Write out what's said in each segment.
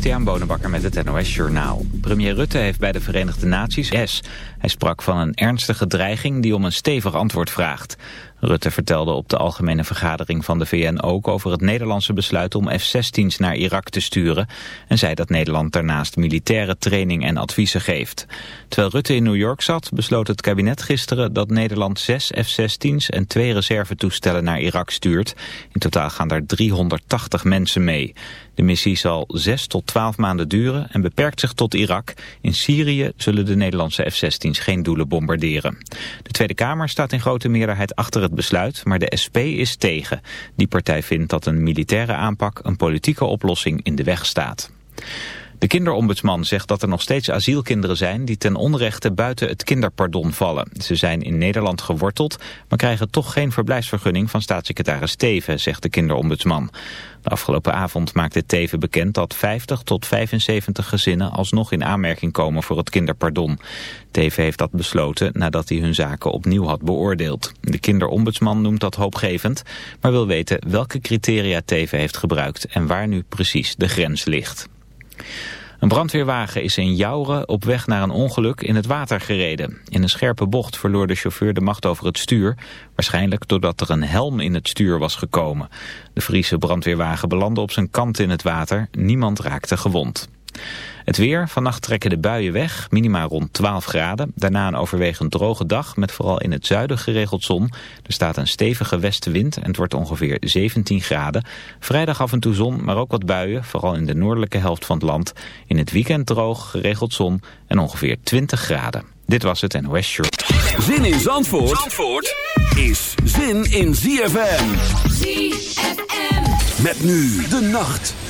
Christian Bonenbakker met het NOS Journaal. Premier Rutte heeft bij de Verenigde Naties S. Hij sprak van een ernstige dreiging die om een stevig antwoord vraagt. Rutte vertelde op de algemene vergadering van de VN ook over het Nederlandse besluit om F-16's naar Irak te sturen en zei dat Nederland daarnaast militaire training en adviezen geeft. Terwijl Rutte in New York zat, besloot het kabinet gisteren dat Nederland zes F-16's en twee reservetoestellen naar Irak stuurt. In totaal gaan daar 380 mensen mee. De missie zal 6 tot 12 maanden duren en beperkt zich tot Irak. In Syrië zullen de Nederlandse F-16's geen doelen bombarderen. De Tweede Kamer staat in grote meerderheid achter het besluit, maar de SP is tegen. Die partij vindt dat een militaire aanpak een politieke oplossing in de weg staat. De kinderombudsman zegt dat er nog steeds asielkinderen zijn die ten onrechte buiten het kinderpardon vallen. Ze zijn in Nederland geworteld, maar krijgen toch geen verblijfsvergunning van staatssecretaris Teven, zegt de kinderombudsman. De afgelopen avond maakte Teven bekend dat 50 tot 75 gezinnen alsnog in aanmerking komen voor het kinderpardon. Teven heeft dat besloten nadat hij hun zaken opnieuw had beoordeeld. De kinderombudsman noemt dat hoopgevend, maar wil weten welke criteria Teven heeft gebruikt en waar nu precies de grens ligt. Een brandweerwagen is in Jouren op weg naar een ongeluk in het water gereden. In een scherpe bocht verloor de chauffeur de macht over het stuur. Waarschijnlijk doordat er een helm in het stuur was gekomen. De Friese brandweerwagen belandde op zijn kant in het water. Niemand raakte gewond. Het weer, vannacht trekken de buien weg, minima rond 12 graden. Daarna een overwegend droge dag met vooral in het zuiden geregeld zon. Er staat een stevige westenwind en het wordt ongeveer 17 graden. Vrijdag af en toe zon, maar ook wat buien, vooral in de noordelijke helft van het land. In het weekend droog, geregeld zon en ongeveer 20 graden. Dit was het NOS Shirt. Zin in Zandvoort, Zandvoort is zin in ZFM. ZFM. Met nu de nacht.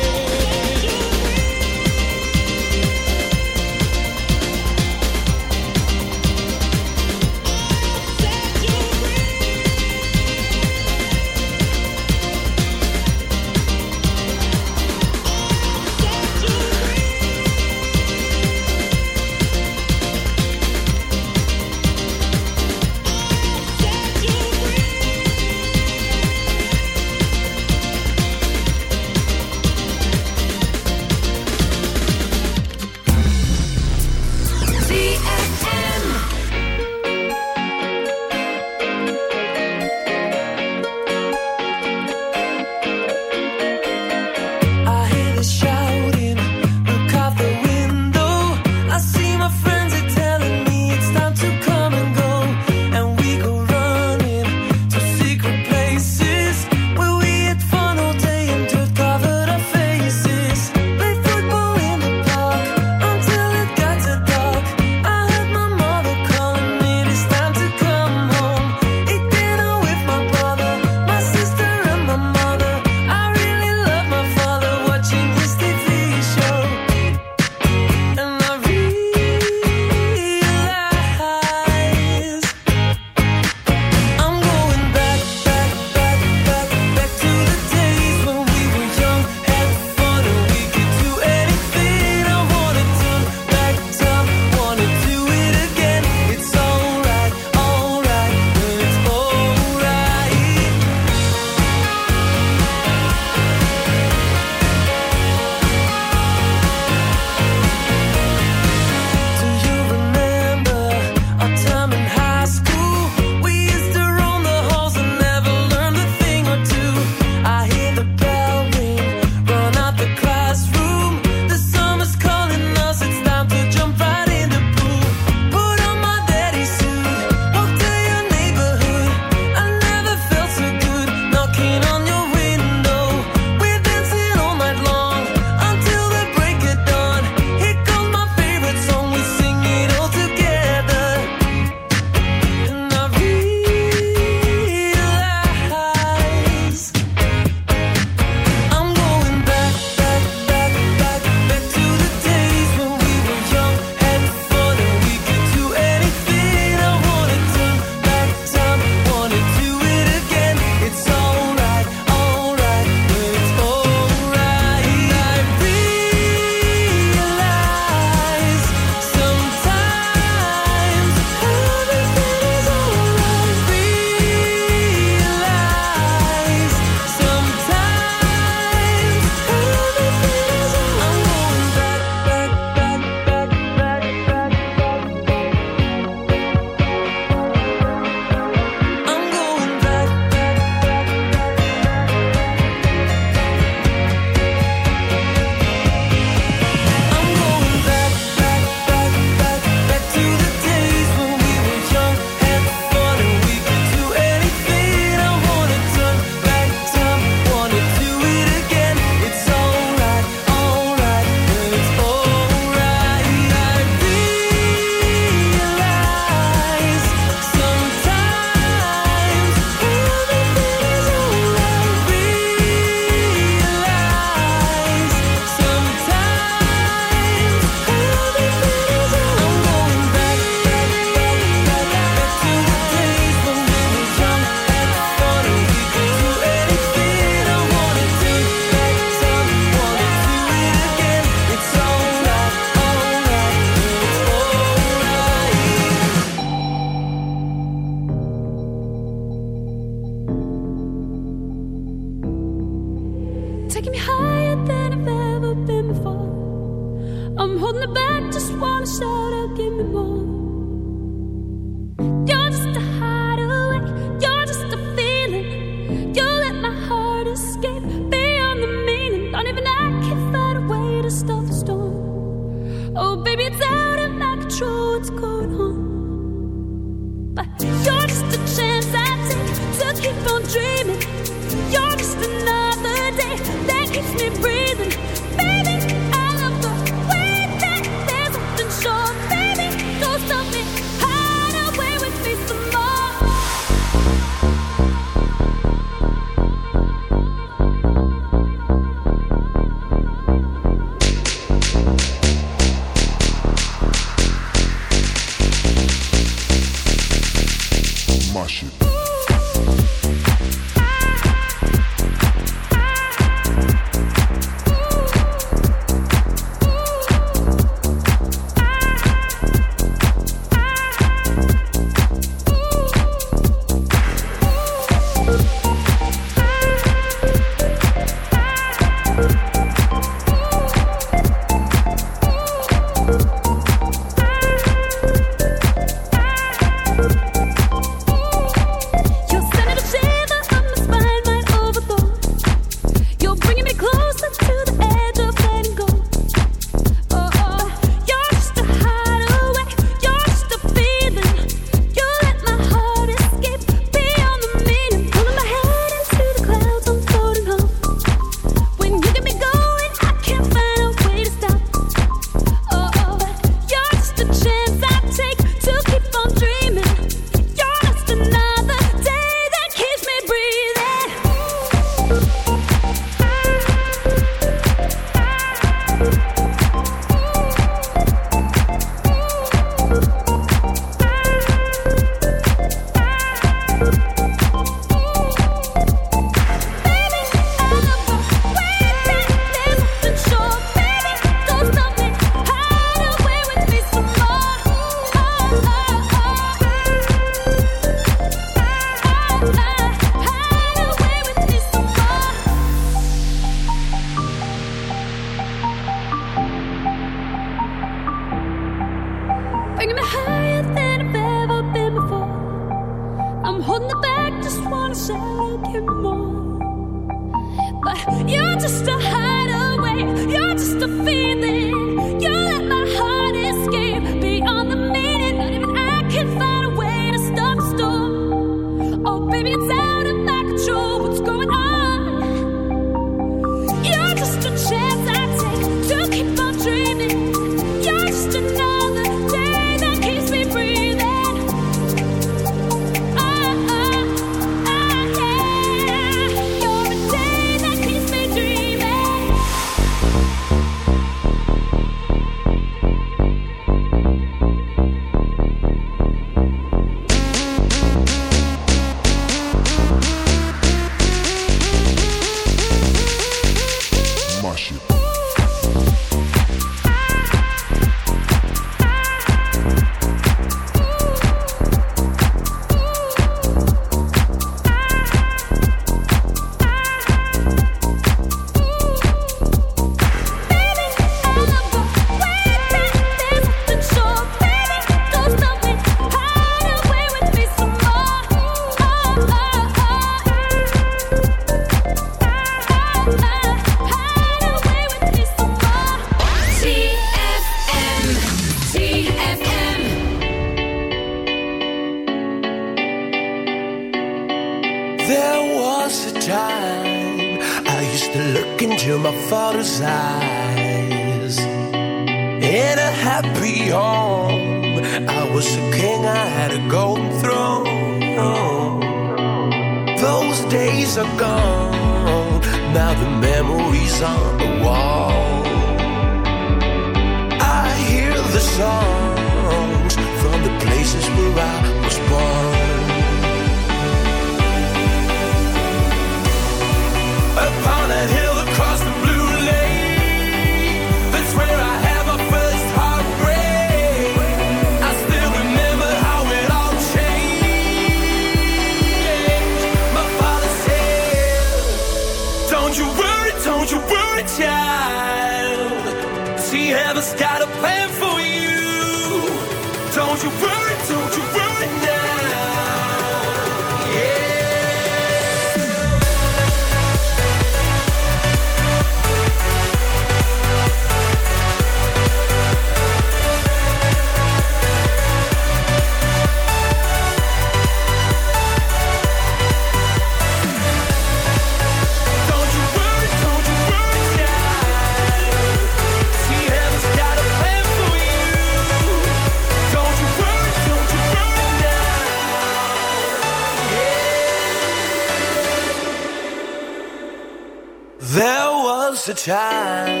Time.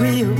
real.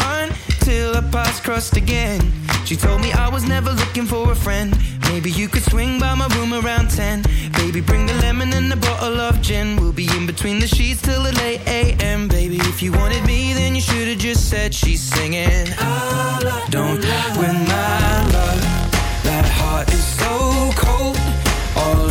until our paths crossed again. She told me I was never looking for a friend. Maybe you could swing by my room around 10. Baby, bring the lemon and a bottle of gin. We'll be in between the sheets till the late AM. Baby, if you wanted me, then you should have just said she's singing. I Don't win my love. That heart is so cold. All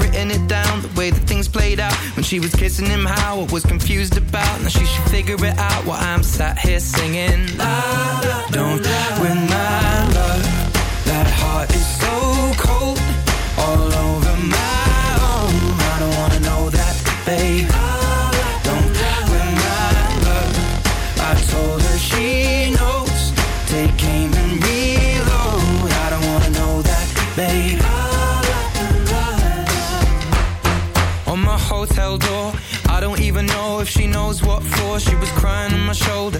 written it down, the way that things played out. When she was kissing him, how I was confused about. Now she should figure it out while I'm sat here singing. La, la, don't win my love. That heart is so cold. All over my own. I don't wanna know that, babe. Shoulder.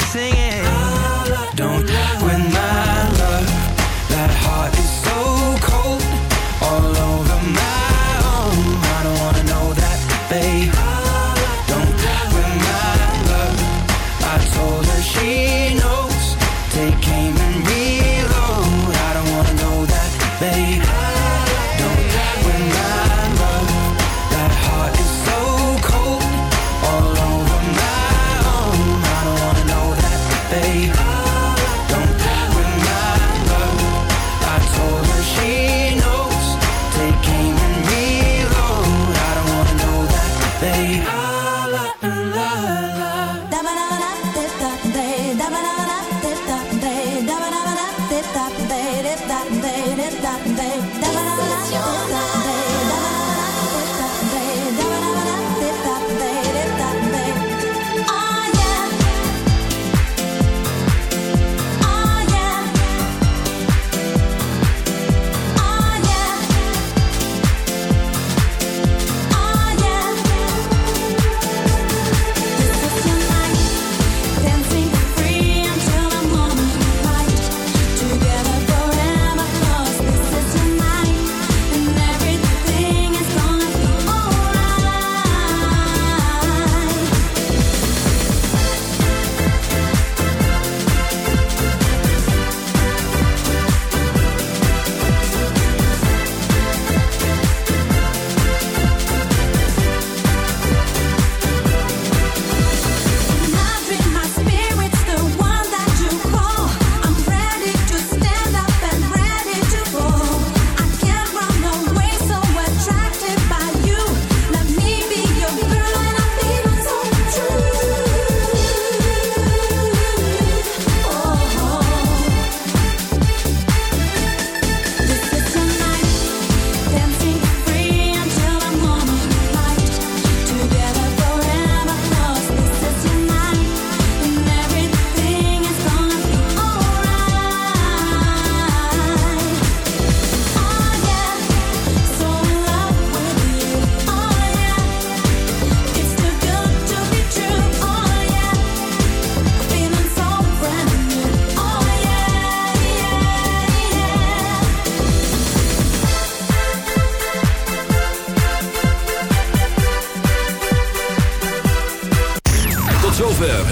singing. Don't when